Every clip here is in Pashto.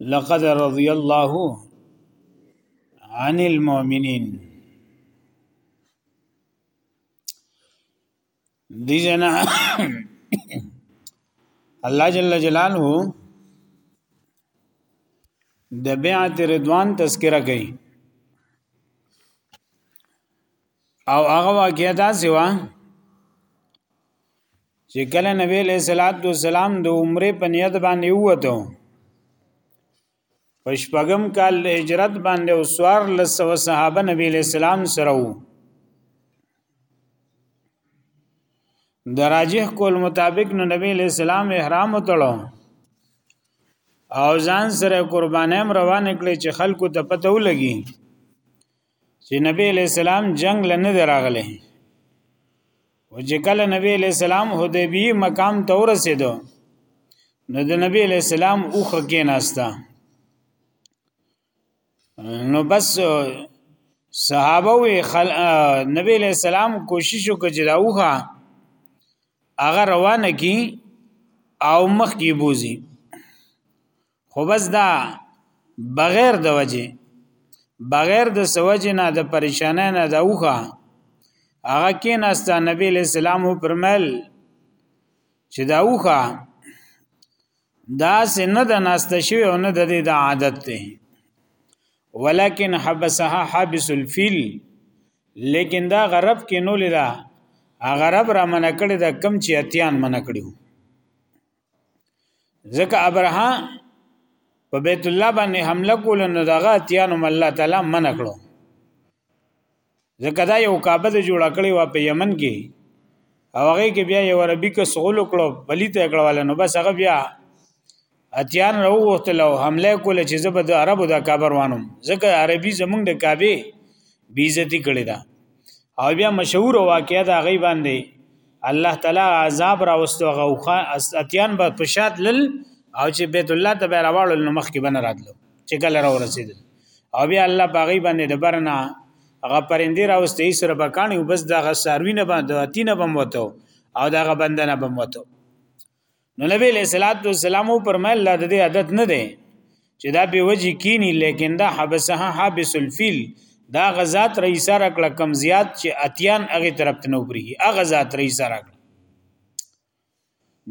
لقد رضي الله عن المؤمنين دي جنا الله جل جلاله د بیعت رضوان تذکرہ کوي او هغه واقعیا دا سوا چې کله نبی علیہ الصلوۃ والسلام د عمره په نیت باندې ووته پښپغم کال د هجرت باندې او سوار لسو صحابه نبی علیہ السلام سره وو دراجح کول مطابق نو نبی علیہ السلام احرام وتړو او ځان سره قربانې روانه کړې چې خلکو ته پته ولګي چې نبی علیہ السلام جنگ لنه دراغله او چې کله نبی علیہ السلام حدیبی مقام ته ورسېدو نو د نبی علیہ السلام اوخه کې ناستا نو بس صحابه وی خل... نبی علیہ السلام کوشش وکړ چې دا اوخه هغه روانه کی او مخ کی بوزي خو بس دا بغیر د وجه بغیر د سوجه نه د پریشانه نه د اوخه هغه کې نستا نبی له سلام پرمل چې دا اوخه دا سنه د نستا شوی او نه د دې د عادت ته ولکن حبسها حبس الفیل لیکن دا غرب کې نو لیدا غرب را منکړی دا کم چې اتیان منکړیو ځکه ابرها په بیت الله باندې حمله کول نو دغه اتیانو الله تعالی منع کړو ځکه دا یو کعبه د جوړ کړی و په یمن کې او هغه کې بیا یو عربي کې سغول کړو بلی ته کړواله نو بس هغه بیا اتیان راو وختل او حمله کول چې زبر د عربو د کعبه روانم ځکه عربي زمونږ د کعبه بیزتی کړی دا او بیا مشهور واقعیا دا غي باندې الله تعالی عذاب راوستو غوخه اتیان به پشاد لل او چې بیت الله ته راوړل نو مخ کې بن راتلو چې کله را ورسېدل او بیا الله باغی باندې د برنا هغه پرندې راوستي سره بکانی وبس دغه ساروی نه باندې اتینه بم وته او دغه بندنه بم وته نو نبی له صلوات و سلام پرمایل لا د دې عادت نه دی چې دا به وجه کینی لیکن دا حبسها حابس الفیل دا غزات رئیس را کړه کم زیات چې اتیان هغه طرف ته نو بریږي هغه ذات رئیس را کړه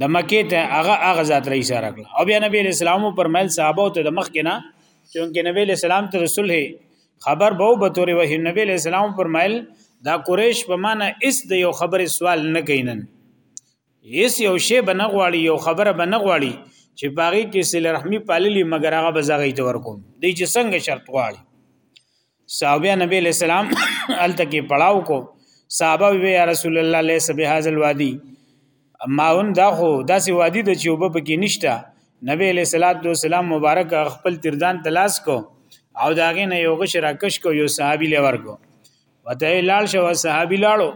د مکه ته هغه هغه ذات رئیس را کړه او بیا نبی اسلام پرمایل صحابه ته د مخ کنه چونکه نبی اسلام ته رسول هي خبر به به تورې وه نبی اسلام پرمایل دا قریش په معنا اس د یو خبره سوال نه کینن هیڅ یو شی به نه غواړي یو خبره به نه غواړي چې باغی کې سل رحمی پاللی مګر هغه بزاغی ته ورکوم دی چې څنګه شرط غواړي صحابه نبی علیہ السلام الته کې پړاو کو صحابه وی یا رسول الله لیس بهذا الوادی ماون دا خو داسې وادی د چې وب کې نشته نبی علیہ الصلوۃ والسلام مبارک خپل تردان تلاش کو او داغه نه یو غش راکش کو یو صحابي لور کو وته لاړ شو صحابي لاړو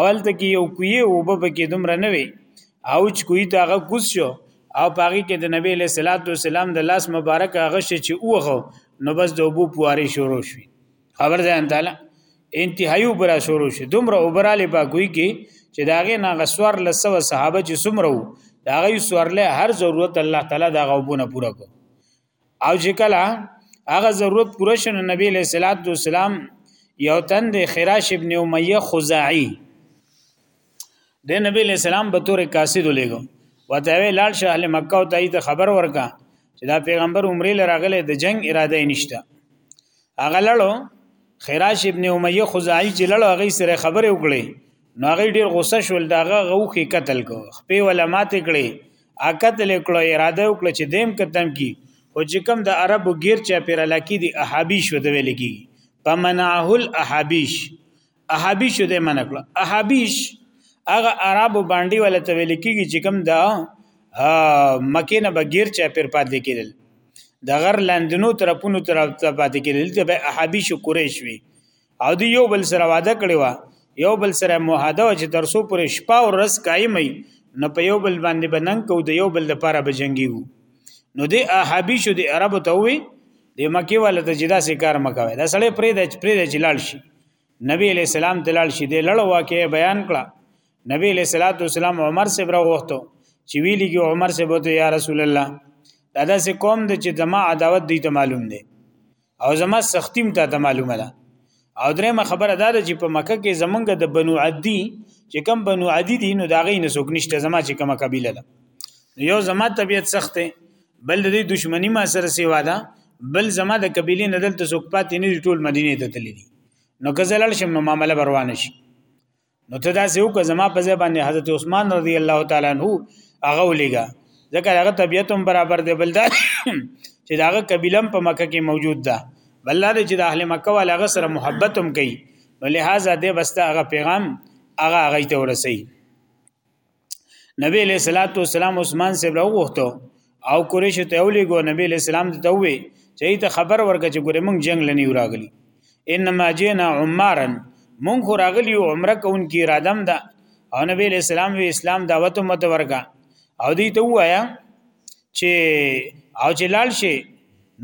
اول ته کې یو کوی او به پکې دومره نه وي او چې کوی ته هغه کوس شو او پاغي کې د نبی له صلوات و سلام د لاس مبارک هغه شي چې اوغه نو بس د ابو پواري شروع شي خبر ځان تعالی انتهایی اوبرا شروع شي دومره اوبرا لې په کوی کې چې داغه نه غسوار لسو صحابه چې سمرو داغه سوارله هر ضرورت الله تعالی داغه وبونه پوره کو او چې کله هغه ضرورت پوره شنه نبی له صلوات و سلام یو تن د خراش ابن امیه خزاعی د نبی له سلام به تور کاسد لګو وته وی لاړ شه اهل مکه او تایید خبر ورکا چې دا پیغمبر عمره لراغله د جنگ اراده نشته هغه لړو خراش ابن امیه خزاعی چې لړو هغه سره خبره وکړي نو هغه ډیر غوسه شول داغه غوخي قتل کو خپې ولا ماته کړي عقد لیکلو اراده وکړه چې دیم کتم کی او چې کوم د عربو غیر چا پیر لکی دی احابیش وته ویل کی پمنعه الاحابیش احابیش دې منع کړ احابیش هغه عربو باندې ولته ویل کیږي چې کوم دا مکه نه بغیر چا پیر پاتې کېدل د غر لاندنو طرفونو طرف ته پاتې کېدل ته به احابیش قریش وی او دی یو بل سره وعده کړی و یو بل سره معاهده چې ترسو پر شپه او ورځ قائمې نو په یو بل باندې بننګ کو د یو بل د پاره بجنګیو نو دی احابی شو دی عرب ته وی د مکی والا ته جدا سي کار مکوي دا سړی پرې د پرې د جلال شي نبی علیہ السلام تلال شي د لړ واقع بیان کړه نبی علیہ الصلوۃ والسلام عمر سے برو وختو چې ویلی کې عمر سے بوته یا رسول الله دا داسې قوم د چې دما عداوت دی ته معلوم دی او زما سختیم ته ته معلومه ده او درې ما خبره ده چې په مکه کې زمونږ د بنو عدی چې کم بنو عدی دي نو دا غي نه سوک نشته زما چې کومه قبيله ده یو زما طبيعت سخت دی بل د دشمنی ما سره سیوا ده بل زما د قبيله نه دلته سوک پاتې نه ټول مدینه ته تللی دي نو کزلل شم نو معاملې بروان شي نو ته دا سیو که زما په ځای باندې حضرت عثمان رضی الله تعالی عنہ هغه ولېګا ځکه هغه طبیعت هم برابر دی بل دا چې داغه قبیله په مکه کې موجود ده بل دا چې د اهل مکه والا هغه سره محبت هم کوي نو لہذا دې بس دا هغه پیغام هغه هغه ته ورسي نبی له صلوات و سلام عثمان سره راغوښتو او قریش ته ولېګو نبی له سلام ته وې چې ته خبر ورکړه چې ګورې مونږ جنگ لنی راغلی انما جینا عمرن مونږ خو راغلی او عمره کوونکی ارادم ده او نبی له سلام وی اسلام دعوت مت ورکا او دی ته وایا چې او چې لال شي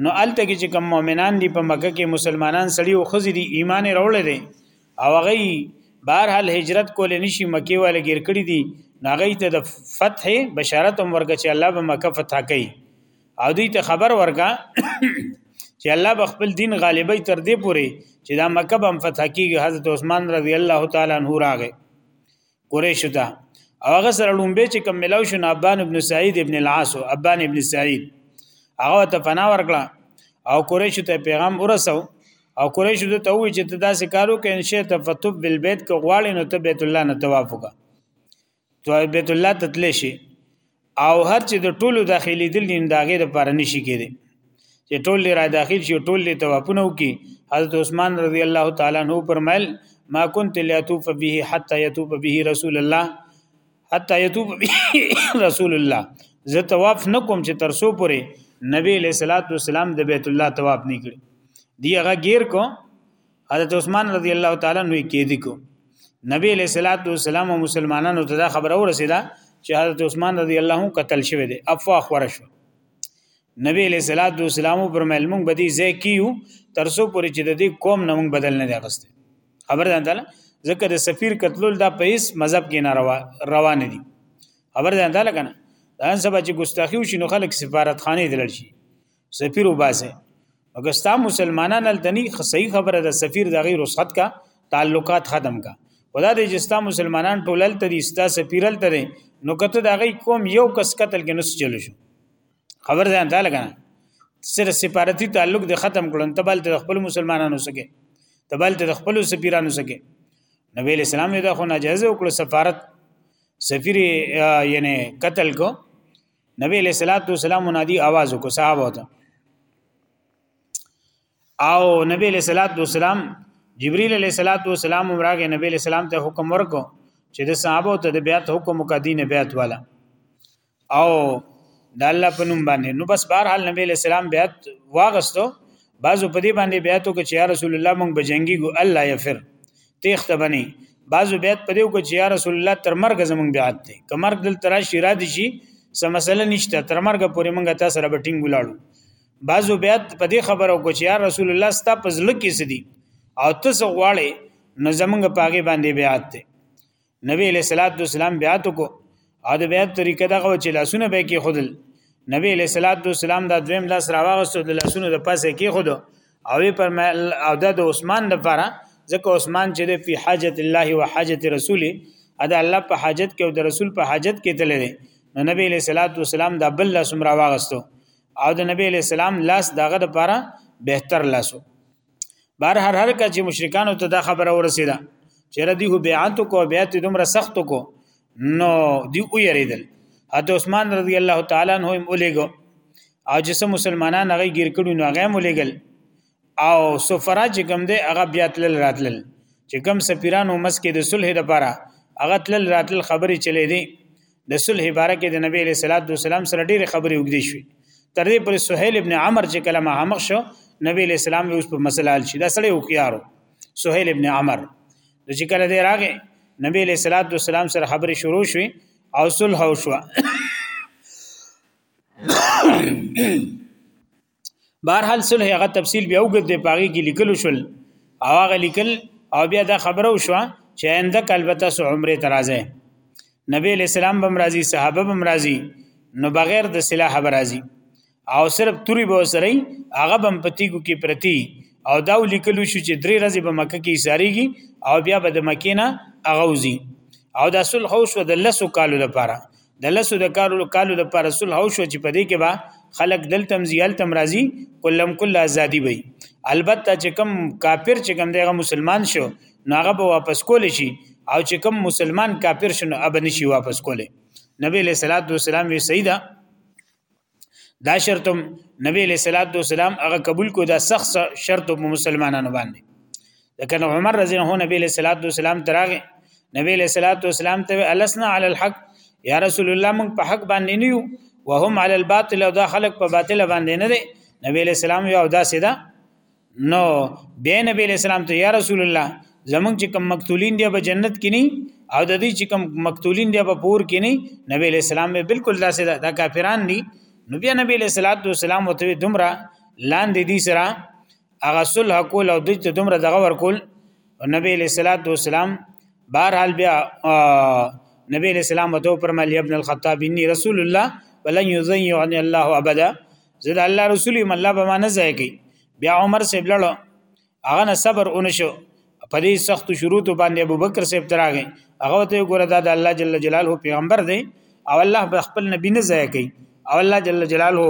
نو الته کې چې کوم مؤمنان دي په مکه کې مسلمانان سړي او خزي دي ایمان راوړل دي او هغه بهر حال هجرت کول نشي مکی والے ګیر کړی دي ناغی ته د فتح بشارت هم ورکړه چې الله به مکه فتح کوي او دوی ته خبر ورکا چې الله به خپل دین غالبای تر دې پوري چې دا مکه به فتح کیږي حضرت عثمان رضی الله تعالی عنہ راغی قریش ته او هغه سره لومبه چې کوم ملاو شو ابان ابن سعید ابن العاص او ابان ابن سعید هغه ته فنا ورکړه او قریش ته پیغام ورسو او قریش ته ته وی چې ته داسې کارو کې ان شئ تفتب بالبيت کو غواړي نو ته بیت الله نه طواف وکړه تو بیت الله تتلی شي او هر چې د ټولو داخلي دل نیم داغه د پاره نشي کېدی چې ټول را داخل شي ټول له توافونه وکي حضرت عثمان رضی الله تعالی عنہ فرمایل ما كنت لاتوف به حتى يتوب به رسول الله حتى يتوب به رسول الله زه طواف نکوم چې تر سو پورې نبی له صلوات و سلام د بیت الله طواف نکړي دی هغه غیر کو حضرت عثمان رضی الله تعالی عنہ کې دي کو نبی علیہ الصلوۃ والسلام او مسلمانانو ته دا خبر اورسیدا چې حضرت عثمان رضی الله عنه قتل شوی دی افوا خور شو نبی علیہ الصلوۃ والسلام پر ملمون بدی زې کیو ترسو پوری چې د دې قوم نوم بدل نه دی غسته خبر ده تعالی ځکه د سفیر قتلول دا په هیڅ مذهب کې نه روا روان دي خبر ده تعالی کنه دا سبا چې ګستاخی وشي نو خلک سفارت خانه دلل شي سفیر وباسه اگر ستا مسلمانان التنی صحیح خبره ده سفیر د غیر رخصت کا تعلقات ختم کا خدا دې چې ستا مسلمانان ټول التنی ستا سفیر التنی نو کته دا غي کوم یو کس قتل کې نس چلو شو خبر ځان ته لګا سر سفارتی تعلق د ختم کړن تبل ته خپل مسلمانانو سکے تبل ته خپل سفیرانو سکے نبی اسلام دا خو ناجیز وکړو سفارت سفیر یعنی قتل کو نبی علیہ الصلوۃ والسلام منادی आवाज کو صحابه ته او نبی علیہ الصلوۃ والسلام جبرئیل علیہ الصلوۃ والسلام راغی نبی علیہ السلام ته حکم ورکو چې د صحابه ته د بیعت حکم مقدین بیعت والا او د الله په نوم باندې نو بس بهر حال نبی علیہ السلام بیعت واغستو بعضو په دې باندې بیعتو کې چې یا رسول الله مونږ بجنګي ګو الله یفر تیخته بنی بعضو بیت په دیو کو چې یا رسول الله تر مرګ زمونږ بیعت دی که مرګ دل ترا شیرا دي شي سم مسله نشته تر مرګ پورې مونږ تاسو سره بټینګ ولاړو بعضو بیت په دې خبرو کو چې یا رسول الله ستا په ځل کې سدي او تاسو غواړي نو زمونږ پاګې باندې بیعت دی نبی علیہ الصلوۃ والسلام بیات کو او د بیات طریقه دا غو چې لاسونه به کې خودل نبی علیہ الصلوۃ والسلام دا دویم لاس راوغستو د لاسونو د پاسه کې خود او پر او د عثمان د پاره ځکه عثمان چې د فی حاجت الله و حاجت رسوله ادا الله په حاجت کې او د رسول په حاجت کې تل دی نو نبی علیہ الصلوۃ والسلام دا بل لاس راوغستو او د نبی علیہ السلام لاس دغه د پاره بهتر لاسو بهر هر هر کچ مشرکانو ته دا خبره ورسیده چې ردی هو بیعت کو بیعت دومره سخت کو نو دی او یریدل حضرت عثمان رضی الله تعالی عنہ هم ولېګو او چې سم مسلمانان هغه گیر کړي نو هغه هم ولېګل او سفرا چې کوم دی هغه بیا تل راتلل چې کوم سفیرانو مسکه د صلح لپاره هغه تل راتل خبرې چلې دي د صلح باره کې د نبی صلی الله علیه وسلم سره ډېر خبرې وګدې شوې تر دې پر سہیل ابن عمر چې کله مخامخ شو نبی صلی الله علیه وسلم اوس په مسله حل شي دا سړی وکیارو سہیل ابن عمر د چې کله دې راغې نبی صلی الله علیه وسلم سره خبرې شروع شوې او صلح شو بهرحال صلح هغه تفصیل بیا وګد په هغه کې لیکل شول او هغه لیکل او بیا دا خبره وشوه چې آینده کلبته سو عمره ترازه نبی اسلام بم راضی صحابه بم راضی نو بغیر د سلاح به راضی او صرف توري به سره هغه بم پتیګو کې پرتی او دا لیکل شو چې درې ورځې به مکه کې ساریږي او بیا به د مکې نه اغوزي او دا صلح شو د لسو کالو لپاره د لسو د کارو کالو د پر رسول هو شو چې په دې کې با خلق دل تمزیل تمرازی کلم کل ازادي وي البته چې کم کافر چې کم دغه مسلمان شو نو هغه به واپس کول شي او چې کم مسلمان کافر شنو اب نشي واپس کوله نبی له صلوات و سلام وی سیدا دا شرط نبی علیہ الصلوۃ والسلام هغه قبول کو دا سخت شرط په مسلمانانو باندې لکه عمر رضی الله عنه نبی علیہ الصلوۃ والسلام تراغه نبی علیہ الصلوۃ والسلام ته السنا علی الحق یا رسول الله موږ په حق باندې نه یو وهم علی الباطل او دا خلق په باطل باندې نه دي نبی علیہ السلام یو دا سیدا نو بیا نبی علیہ السلام ته یا رسول الله زمونږ چې کوم مقتولین دی په جنت کې نه او د دې چې کوم مقتولین دی په پور کې نه نبی علیہ السلام به بالکل داسې دا کافران دي نو بیا نبی علیہ الصلوۃ والسلام وته دومره لاندې دي سره هغه صلح کول او دې ته دومره دغه ورکول نبی علیہ الصلوۃ والسلام بهر حال بیا نبی علیہ السلام وته پرمل ابن الخطاب انی رسول الله ولن یضیعني الله ابدا زه د الله رسول یم الله به ما نه ځای کوي بیا عمر صاحب لړو هغه نه صبر اونشو په دې سخت شروط باندې ابوبکر صاحب تراغه هغه ته ګوره دا د الله جل جلاله پیغمبر دی او الله به خپل نبی نه ځای کوي او الله جل جلاله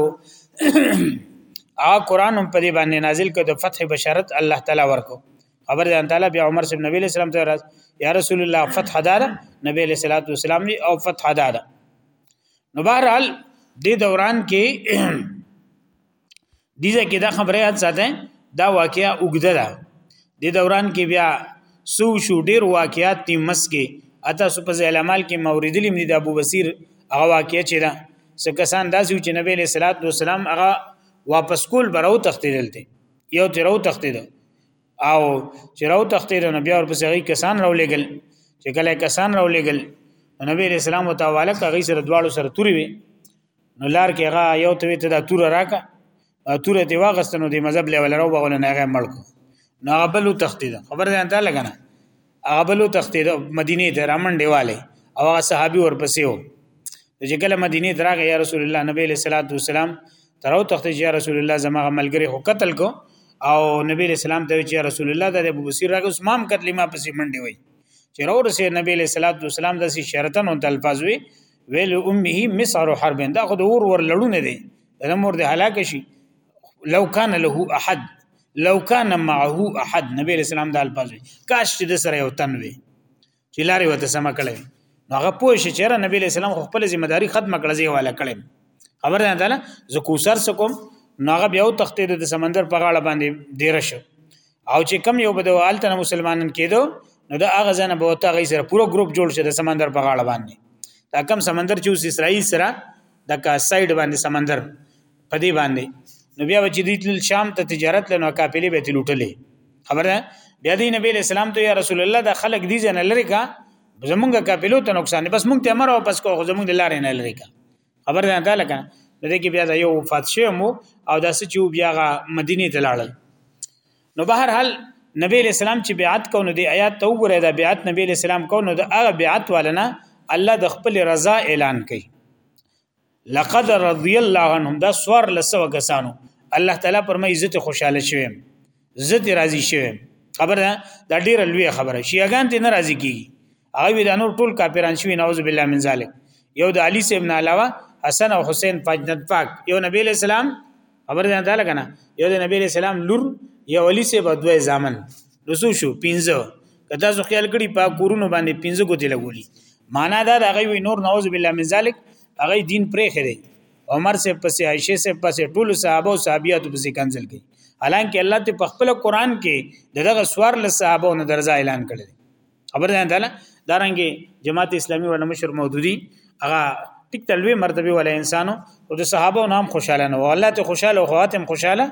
ا قران په دې باندې نازل کړ د فتح بشارت الله تعالی ورکو خبر ځان تعالی بیا عمر صاحب نبی اسلام ته راز یا رسول الله فتح دار نبی صلی الله علیه وسلم او فتح دار نو بهرحال دې دوران کې دیزه کې دا خبره یاد ساته دا واقعیا وګده ده دې دوران کې بیا سو شو ډیر واقعیات تی مسکه اته سو په اعمال کې موریدلی مې د ابو بصیر هغه واقعیا چې دا څه کسان داسې چې نبی له صلوات و سلام هغه واپس کول برو تختیدل ته یو تیرو تختیدل او چې راو تختید نو بیا ورپسې غي کسان راو لګل چې کله کسان راو لګل نبی رسول الله تعالی هغه سره دواړو سره توري وي نو لار کې هغه یو ته ته دا تور راکا تور دی واغستنو دی مذهب لیول راو بغل نه هغه ملک نو هغه بل تختید خبر ځان ته لګنه هغه بلو تختید مدینه ته رامنډه والے او هغه صحابي ورپسې و چې کله مدینه ته راغی یا رسول الله نبی له صلوات و سلام تر او تختید یا رسول الله زما ملګری هو قتل کو او نبی له سلام ته چې رسول الله د ابو بصیر راغی اوس مام قتل ما پسې منډه وای چې رو رسې نبی له صلوات و سلام د سي شرطن او تلفاظ وی ویل امه مسعر حرب دا خو د اور ور لړونه دی د مور د هلاک شي لو کان له احد لو کان معه احد نبی علیہ السلام د الفاظ کاش چې د سره یو تن وي چې لارې وته سم کړي هغه پوه شي چې نبی علیہ السلام خپل ذمہ داری ختم کړه زی والا کړي خبر نه ده زه کوسر سکم نو هغه بیا تختې د سمندر په غاړه باندې ډیر شو او چې کم یو بده حالت نه مسلمانان کېدو نو دا هغه ځنه به وته غي سره پوره ګروپ جوړ شي د سمندر په غاړه باندې دا کم سمندر چې اوس اسرائیل سره د کا سایډ باندې سمندر په دې باندې نو بیا چې دی تل شام ته تجارت لنو قافلې به تل لټلې خبره بیا دی نبی له سلام ته یا رسول الله دا خلک دي جن لری کا زمونږه قافلو ته نقصان بس مونږ ته امر او پس کو زمونږ د لارې نه لری کا خبر ده تعالی کنه دې کې بیا یو وفات شوی مو او دا سچ بیا غا مدینه ته لاړل نو بهر حال نبی له سلام چې بیعت کو نو د آیات ته وګوره دا بیعت نبی له سلام کو نو دا هغه بیعت ولنه الله د خپل رضا اعلان کړي لقد رضی الله عنهم دا سوار لسو کسانو الله تعالی پرمه عزت خوشاله شوم عزت راضی شوم خبره دا ډیره لوی خبره شیعاګان ته ناراضی کیږي هغه د نور ټول کاپیران شوی نعوذ بالله من ذلک یو د علی سیب نه علاوه حسن او حسین فجنت پاک یو نبی اسلام خبر ده دا لګنه یو د نبی رسول الله لور یو علی سه بدوي زامن رسو شو پینځه کدا زو خیال کړي په کورونو باندې پینځه ګوتې لګولي معنا دا دا غوي نور نعوذ بالله من ذلک هغه دین پرې خره عمر سے پسې عائشه سے پسې ټول صحابه او صحابيات پسې کنزل کړي حالانکه الله ته په خپل قران کې دغه سوار له صحابه نو درځه اعلان کړی خبر ده تعالی دارنګي جماعت اسلامي ورنه مشر مودودي هغه ټیک تلوي مرتبه ولا انسانو او د صحابه نام خوشاله نه والله ته خوشاله او خواتم خوشاله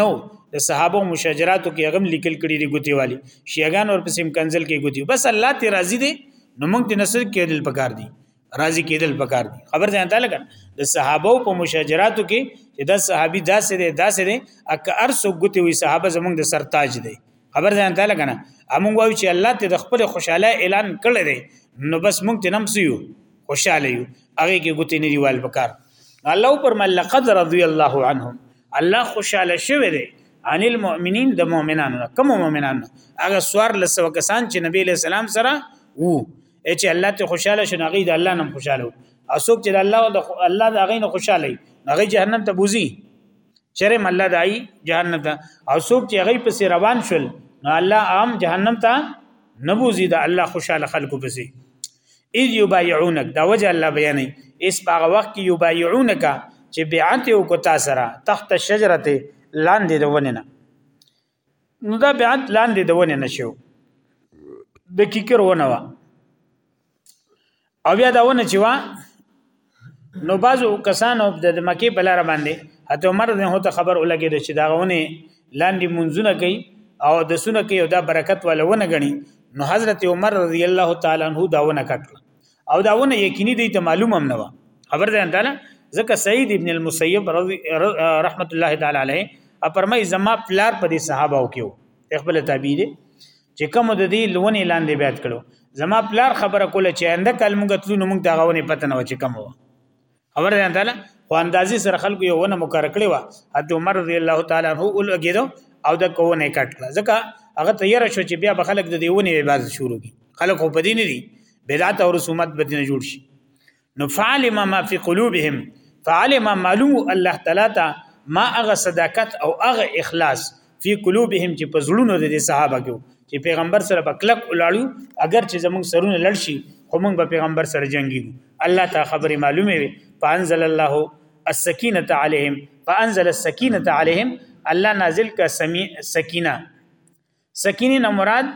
نو د صحابه مشاجراتو کې هغه لیکل کړي دي ګوتي والی شیعاګان ورپسې کنزل کې ګوتي بس الله ته راضي دي نو موږ د نصر کې دل پکار دي راضی کېدل پکار دي خبر ځان ته لګا د صحابه په مشاجراتو کې چې دا صحابي داسې دی داسې دی اک ارسو ګوتې وي صحابه زمونږ د سر تاج دی خبر ځان ته لګا نه امون وایو چې الله ته د خپل خوشاله اعلان کړی دی نو بس مونږ ته نم سيو خوشاله یو هغه کې ګوتې نه دیوال پکار الله پر مل لقد رضي الله عنهم الله خوشاله شوی دی عن المؤمنین د مؤمنانو کوم مؤمنان هغه سوار لسو کسان چې نبی له سلام سره وو چې الله ته خوشاله شنه غي د الله نم خوشاله او څوک چې الله او الله د غي نه خوشاله هغه جهنم ته بوزي چرې مله دای جهنم ته او څوک چې غي پس روان شول نو الله عام جهنم ته نبوزي د الله خوشاله خلکو پسې اذ یبایعونک دا وجه الله بیانې اس هغه وخت کې یبایعونک چې بیعت او کو تاسو را تحت شجرته لاندې د وننه نو دا بیا لاندې د ونه نشو د کیکر ونه وا او بیا دا ونه چې وا نو بازو کسانو د مکی په لار باندې حتی عمر نه هوته خبر ولګید چې دا ونه لاندې منځونه کوي او د سونه کوي او دا برکت ولونه غني نو حضرت عمر رضی الله تعالی عنہ دا ونه کټل او دا ونه یقیني دی ته معلوم هم نه و خبر ده انده ځکه سعید ابن المسیب رحمت الله تعالی علیه اپرمای زما پلار په دې صحابه او کېو خپل تابع دي چې کوم د دې لونې لاندې بیات کړو زما پلار خبره کوله چې انده کلمګتلو نو موږ دا غوونه پته نه و چې کوم و خبر ده تعالی خو اندازې سره خلکو یو ونه مکر کړی و حضرت عمر رضی الله تعالی عنہ اول اگیدو او د کوونه کټ کړه ځکه هغه تیار شو چې بیا به خلک د دیونه عبادت شروع کی خلک خو پدې نه دي بدعت او رسومات به نه جوړ شي نو فعلم ما فی قلوبهم فعلم معلوم الله تعالی ته ما هغه صداقت او هغه اخلاص فی قلوبهم چې په زړونو د صحابه کې چې پیغمبر سره په کلک ولاړو اگر چې زموږ سرونه لړ شي خو موږ به پیغمبر سره جنگي الله ته خبره معلومه وي فانزل الله السکینه علیهم فانزل السکینه علیهم الله نازل کا سمی سکینه سکینه نه مراد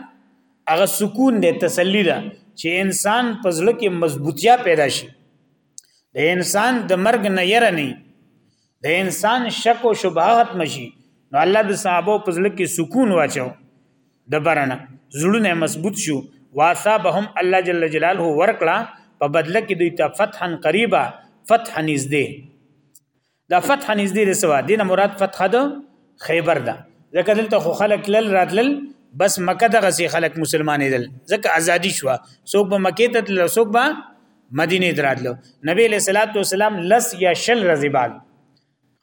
هغه سکون دی تسلی ده چې انسان په ځل کې مضبوطیا پیدا شي د انسان د مرګ نه یره نه د انسان شک او شبهه ختم شي نو الله د صحابه په ځل کې سکون واچو د برنه زړونه مضبوط شو واثابهم الله جل جلاله ورکړه په بدله کې دوی ته فتحا قریبا فتح نږدې دا فتح نږدې د سوا دینه مراد فتح ده خیبر ده ځکه دلته خو خلک لل راتلل بس مکه دغه سي خلک مسلمانې دل ځکه ازادي شو څوک به مکه ته تل څوک به مدینه ته راتلو نبی علیہ الصلوۃ والسلام لس یا شل ورځې بعد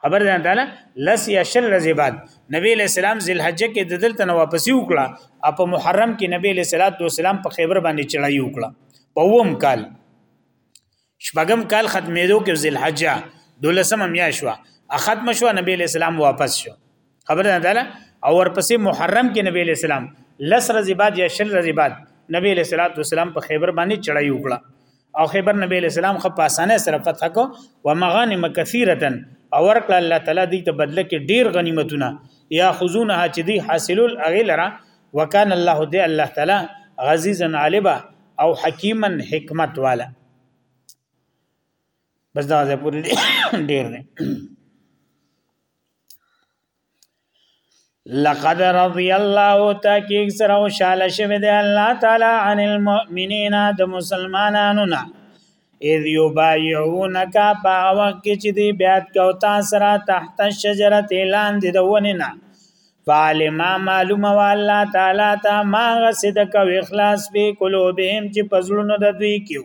خبر ده تعالی لس یا شل ورځې بعد نبی علیہ السلام ذل حجه کې د دلته واپسی وکړه او په محرم کې نبی علیہ الصلوۃ والسلام په خیبر باندې چړای وکړه په ووم کال شپږم کال ختمېدو کې ذل حجه دولسمه میاشت وا ختم شو نبی علیہ السلام واپس شو خبر نه ده او ورپسې محرم کې نبی له سلام لس ورځې بعد یا شل ورځې بعد نبی له صلوات والسلام په خیبر باندې چړای وکړه او خیبر نبی له سلام خو په اسانه سره فتح کو و مغانم کثیره او ورکړه الله تعالی دې ته بدله کې ډیر غنیمتونه یا خزونها چې دی حاصلول اغیلره وکان الله دې الله تعالی عزیزا عالبا او حکیما حکمت والا بس دا ځپور ډیر دی لقد رضي الله تحقیق سره او شاله شوی دی الله تعالی عن المؤمنین د مسلمانانو نه اذ یبایعونک په وخت کې چې دی بیعت کو تا سره تحت الشجره لاندې د ونې نه فالما معلومه والله تعالی ته ما غسد کو اخلاص به قلوبهم چې پزړونو د دوی کیو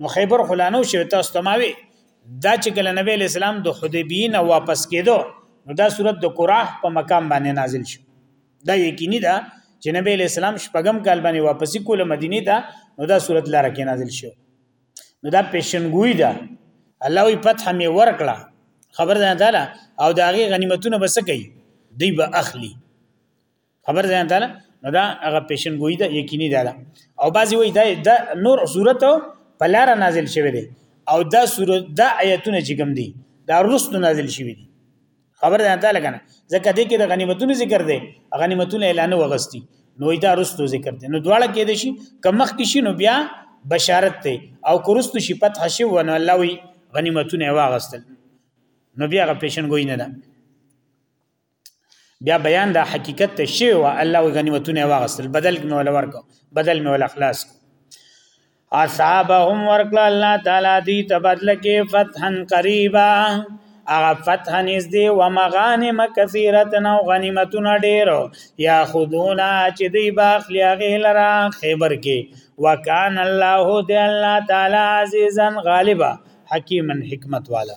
نو خیبر خلانو شو تاسو ته ماوي دا چې کله نبی اسلام د حدیبی نه واپس کېدو نو دا صورت د قراه په مقام باندې نازل شو دا یقیني ده چې نبی اسلام شپږم کال باندې واپس کوله مدینه ته نو دا صورت لار کې نازل شو نو دا پیشنګوئی ده الله وی فتح می ورکړه خبر ده تعالی او داغي غنیمتونه بس کوي دی به اخلي خبر ځان ته نو دا هغه پیشن ګوی دا یقیني دا, دا او بعضی وای دا, دا نور صورت په لار نازل شوی دی او دا صورت دا آیتونه چې کوم دي دا رسل نازل شوی دي خبر ده تعالی کنه ځکه دې کې د غنیمتونو ذکر دی غنیمتونه اعلان وغستی نو دا رسل ذکر دی نو دواړه کې دي شي کمخ کې شي نو بیا بشارت ته او کرستو شي پت حشو ونه الله وی غنیمتونه واغستل نو بیا غ پیشن ګوی نه ده بیا بیان دا حقیقت ته شی او الله وی غنیمتونه واغسل بدل کې مولا ورکو بدل مولا خلاص اصحابهم ورکل الله تعالی دی تبدل کې فتحن قریبا اغه فتح نږدې و مغانم کثیره نو غنیمتونه ډیرو یا خودونا چې دی باخلی هغه لرا خیبر کې وکان الله دی الله تعالی عزیزا غالبا حکیمن حکمت والا